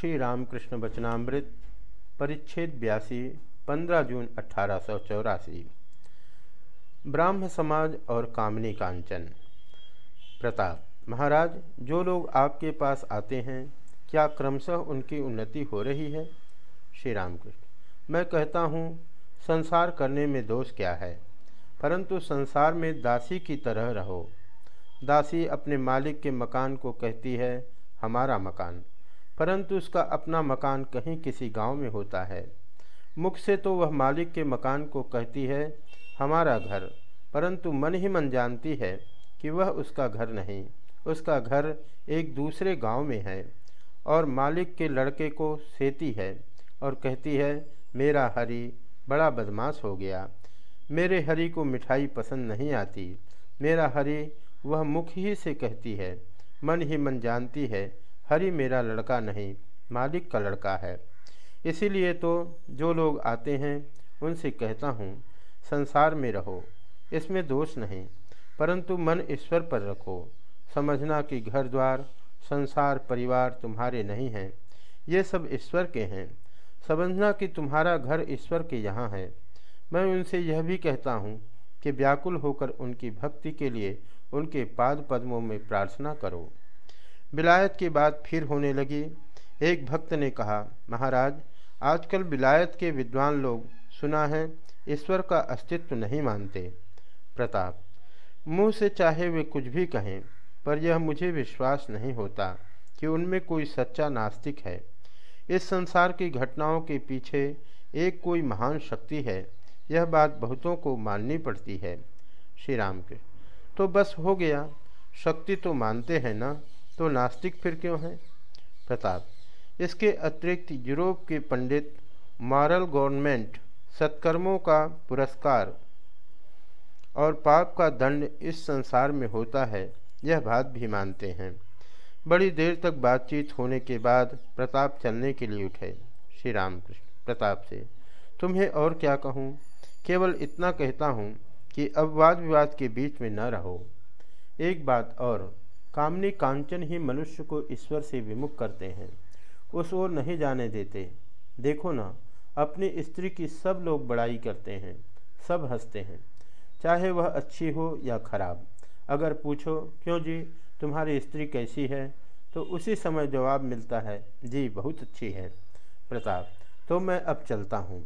श्री रामकृष्ण वचनामृत, परिच्छेद बयासी, पंद्रह जून अठारह ब्राह्म समाज और कामनी कांचन। प्रताप, महाराज, जो लोग आपके पास आते हैं, क्या क्रमशः उनकी उन्नति हो रही है? श्री रामकृष्ण, मैं कहता हूँ, संसार करने में दोष क्या है? परंतु संसार में दासी की तरह रहो। दासी अपने मालिक के मकान को कहती है, हमारा मकान। परंतु उसका अपना मकान कहीं किसी गाँव में होता है। मुख से तो वह मालिक के मकान को कहती है, हमारा घर। परंतु मन ही मन जानती है कि वह उसका घर नहीं। उसका घर एक दूसरे गाँव में है और मालिक के लड़के को सेती है और कहती है, मेरा हरी बड़ा बदमाश हो गया। मेरे हरी को मिठाई पसंद नहीं आती। मेरा हरी वह मुख ही से कहती है। मन ही मन जानती है हरी मेरा लड़का नहीं, मालिक का लड़का है। इसीलिए तो जो लोग आते हैं, उनसे कहता हूँ, संसार में रहो, इसमें दोष नहीं, परंतु मन ईश्वर पर रखो। समझना कि घर द्वार, संसार, परिवार तुम्हारे नहीं हैं, ये सब ईश्वर के हैं। समझना कि तुम्हारा घर ईश्वर के यहाँ है। मैं उनसे यह भी कहता हूँ कि व्याकुल होकर उनकी भक्ति के लिए उनके पाद पद्मों में प्रार्थना करो। विलायत की बात फिर होने लगी। एक भक्त ने कहा, महाराज, आजकल विलायत के विद्वान लोग सुना है, ईश्वर का अस्तित्व नहीं मानते। प्रताप, मुँह से चाहे वे कुछ भी कहें, पर यह मुझे विश्वास नहीं होता कि उनमें कोई सच्चा नास्तिक है। इस संसार की घटनाओं के पीछे एक कोई महान शक्ति है। यह बात बहुतों को माननी पड़ती है। श्री राम के तो बस हो गया। शक्ति तो मानते हैं ना? तो नास्तिक फिर क्यों हैं? प्रताप, इसके अतिरिक्त यूरोप के पंडित मॉरल गवर्नमेंट सत्कर्मों का पुरस्कार और पाप का दंड इस संसार में होता है, यह बात भी मानते हैं। बड़ी देर तक बातचीत होने के बाद प्रताप चलने के लिए उठे। श्री रामकृष्ण, प्रताप से, तुम्हें और क्या कहूँ? केवल इतना कहता हूँ कि अब वाद विवाद के बीच में न रहो। एक बात और कामनी कांचन ही मनुष्य को ईश्वर से विमुख करते हैं। उस ओर नहीं जाने देते। देखो ना, अपनी स्त्री की सब लोग बड़ाई करते हैं, सब हँसते हैं। चाहे वह अच्छी हो या खराब, अगर पूछो, क्यों जी, तुम्हारी स्त्री कैसी है? तो उसी समय जवाब मिलता है, जी, बहुत अच्छी है। प्रताप तो मैं अब चलता हूँ।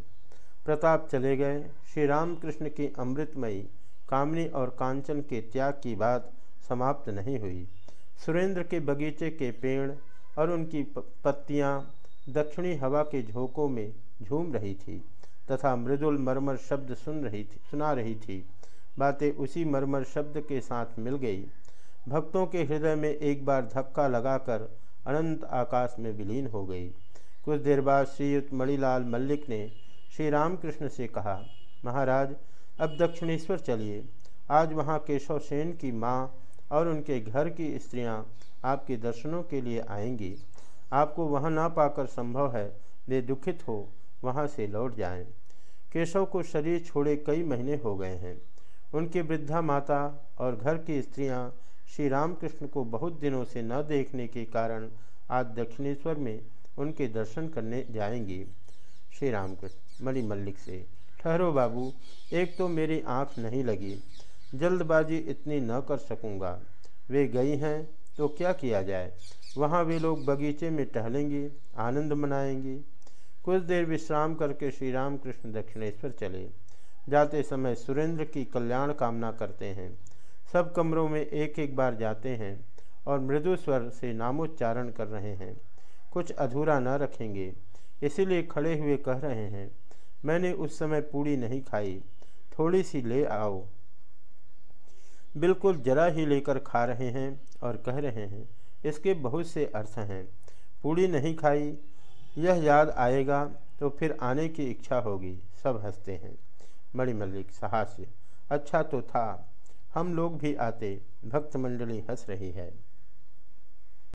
प्रताप चले गए। श्री रामकृष्ण की अमृतमयी कामनी और कांचन के त्याग की बात समाप्त नहीं हुई। सुरेंद्र के बगीचे के पेड़ और उनकी पत्तियाँ दक्षिणी हवा के झोंकों में झूम रही थी तथा मृदुल मरमर शब्द सुन रही थी, सुना रही थी। बातें उसी मरमर शब्द के साथ मिल गई। भक्तों के हृदय में एक बार धक्का लगाकर अनंत आकाश में विलीन हो गई। कुछ देर बाद श्रीयुक्त मणिलाल मल्लिक ने श्री रामकृष्ण से कहा, महाराज, अब दक्षिणेश्वर चलिए। आज वहाँ केशव सेन की माँ और उनके घर की स्त्रियाँ आपके दर्शनों के लिए आएँगी। आपको वहाँ ना पाकर संभव है वे दुखित हो वहाँ से लौट जाएँ। केशव को शरीर छोड़े कई महीने हो गए हैं। उनकी वृद्धा माता और घर की स्त्रियाँ श्री रामकृष्ण को बहुत दिनों से न देखने के कारण आज दक्षिणेश्वर में उनके दर्शन करने जाएँगी। श्री रामकृष्ण मणि मल्लिक से, ठहरो बाबू, एक तो मेरी आँख नहीं लगी। जल्दबाजी इतनी न कर सकूँगा। वे गई हैं तो क्या किया जाए? वहाँ वे लोग बगीचे में टहलेंगे, आनंद मनाएँगे। कुछ देर विश्राम करके श्री राम कृष्ण दक्षिणेश्वर चले। जाते समय सुरेंद्र की कल्याण कामना करते हैं। सब कमरों में एक एक बार जाते हैं और मृदु स्वर से नामोच्चारण कर रहे हैं। कुछ अधूरा न रखेंगे, इसीलिए खड़े हुए कह रहे हैं, मैंने उस समय पूड़ी नहीं खाई, थोड़ी सी ले आओ। बिल्कुल जरा ही लेकर खा रहे हैं और कह रहे हैं, इसके बहुत से अर्थ हैं। पूड़ी नहीं खाई, यह याद आएगा तो फिर आने की इच्छा होगी, सब हँसते हैं। मणि मल्लिक, साहस्य। अच्छा तो था, हम लोग भी आते भक्त मंडली हंस रही है।